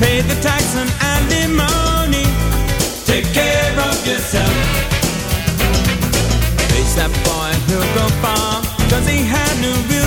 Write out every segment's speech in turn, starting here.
Pay the tax and alimony. Take care of yourself. Face that boy, he'll go far, cause he had no real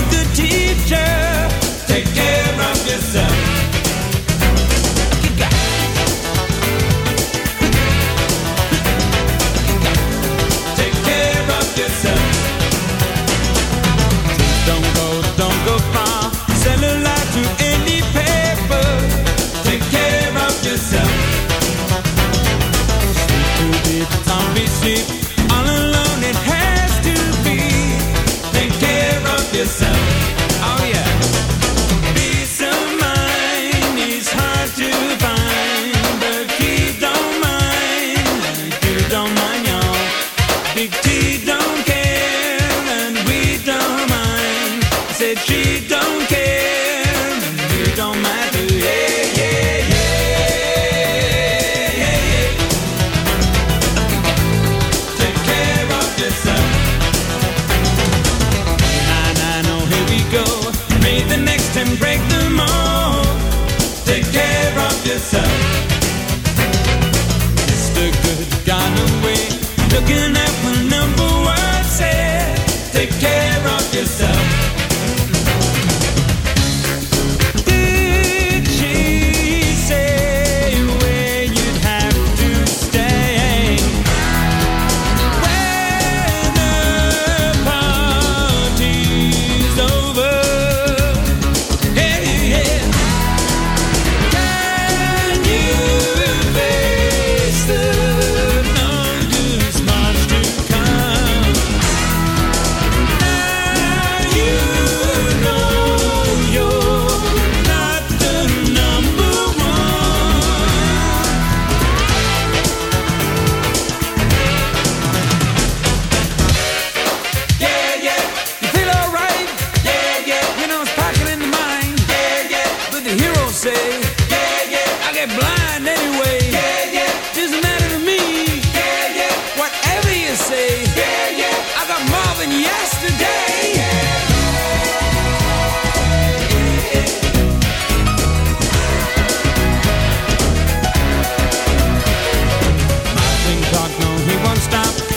stop.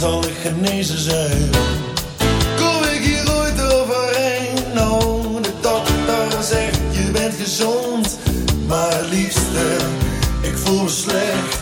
wanneer zal ik genezen zijn? Kom ik hier ooit overheen? Nou, de dokter zegt je bent gezond, maar liefste, ik voel me slecht.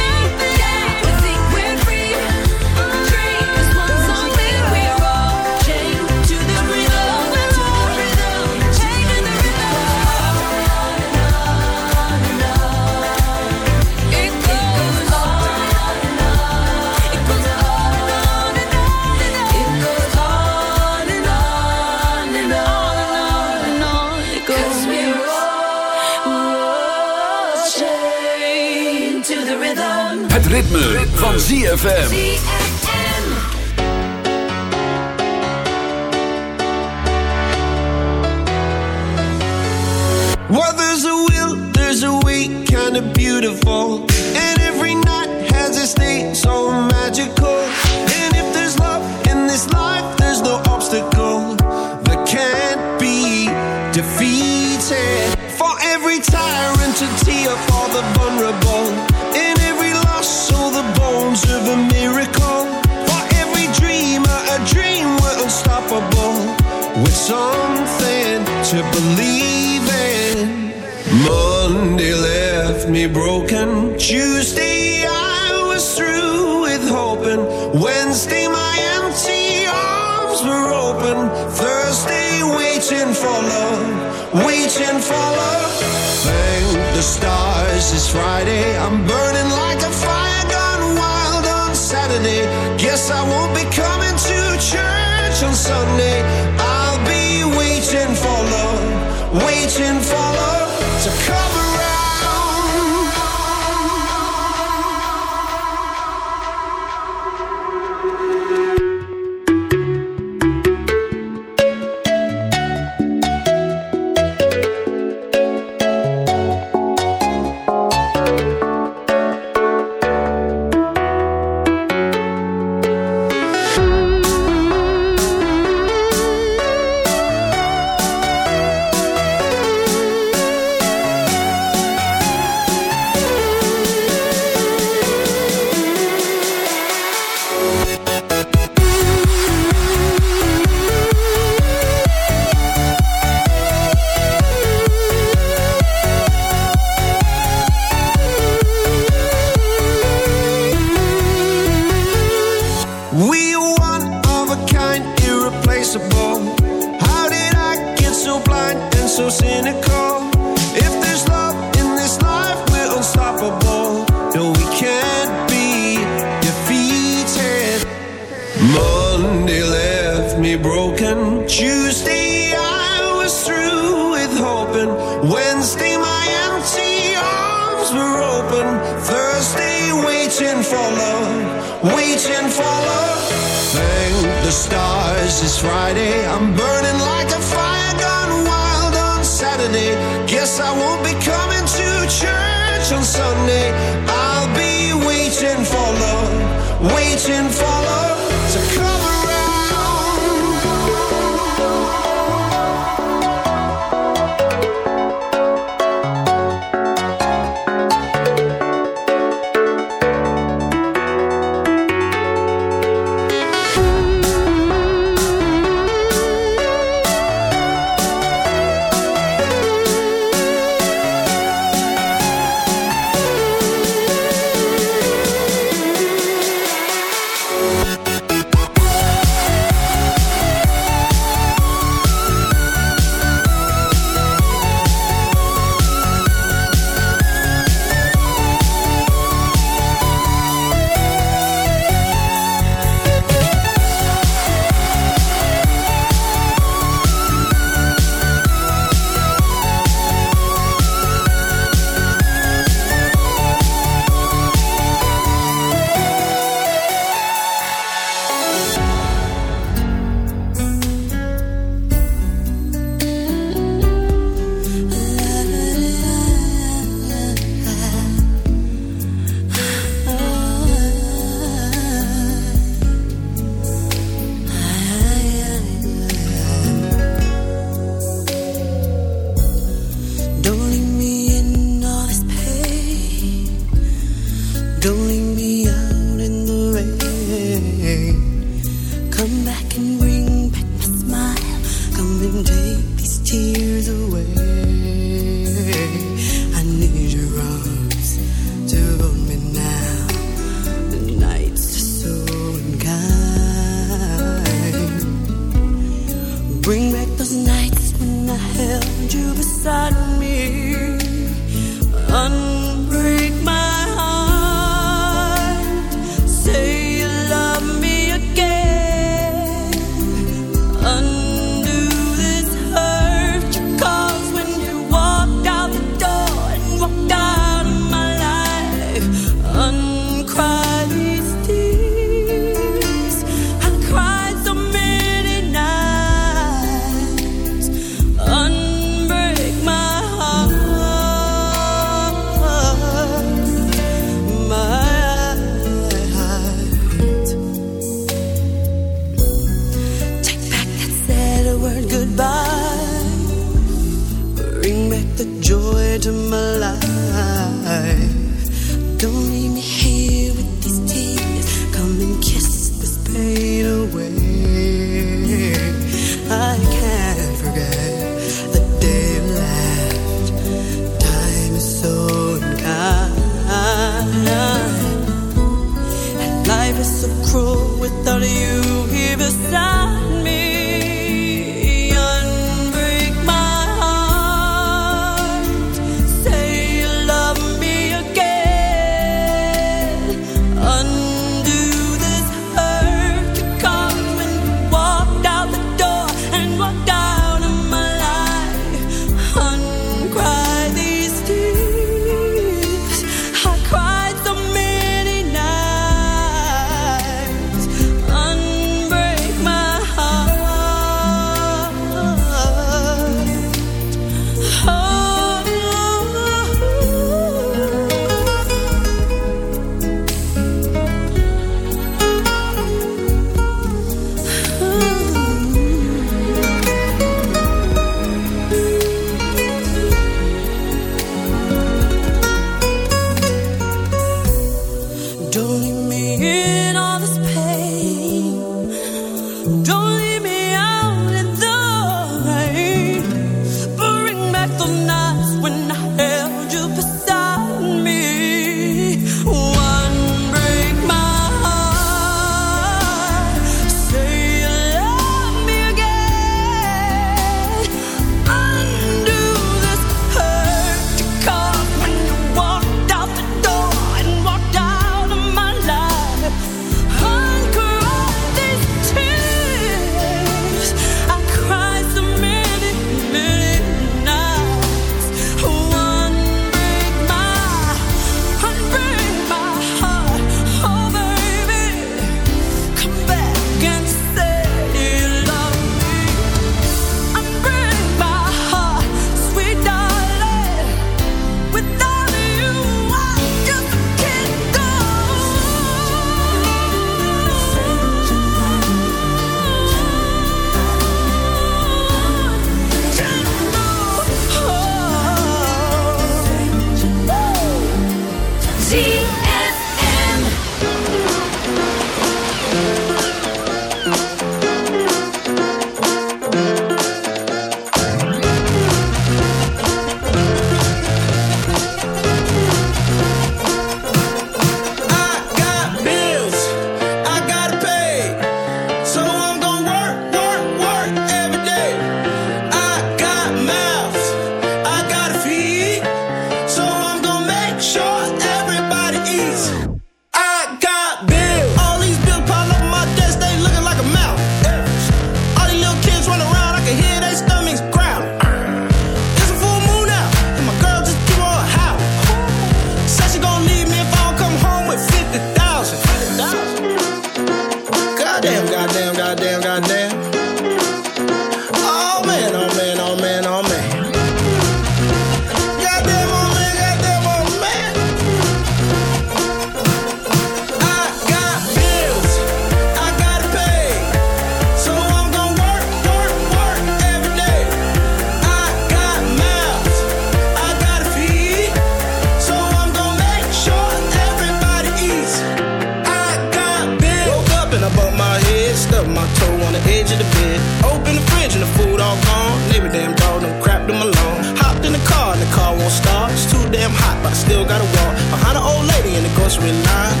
lady in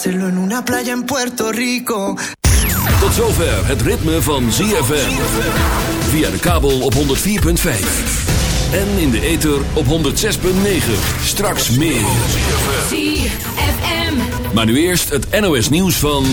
hacerlo en una playa en Puerto Rico. Tot zover het ritme van ZFM. Via de kabel op 104.5. En in de ether op 106.9. Straks meer. ZFM. Maar nu eerst het NOS nieuws van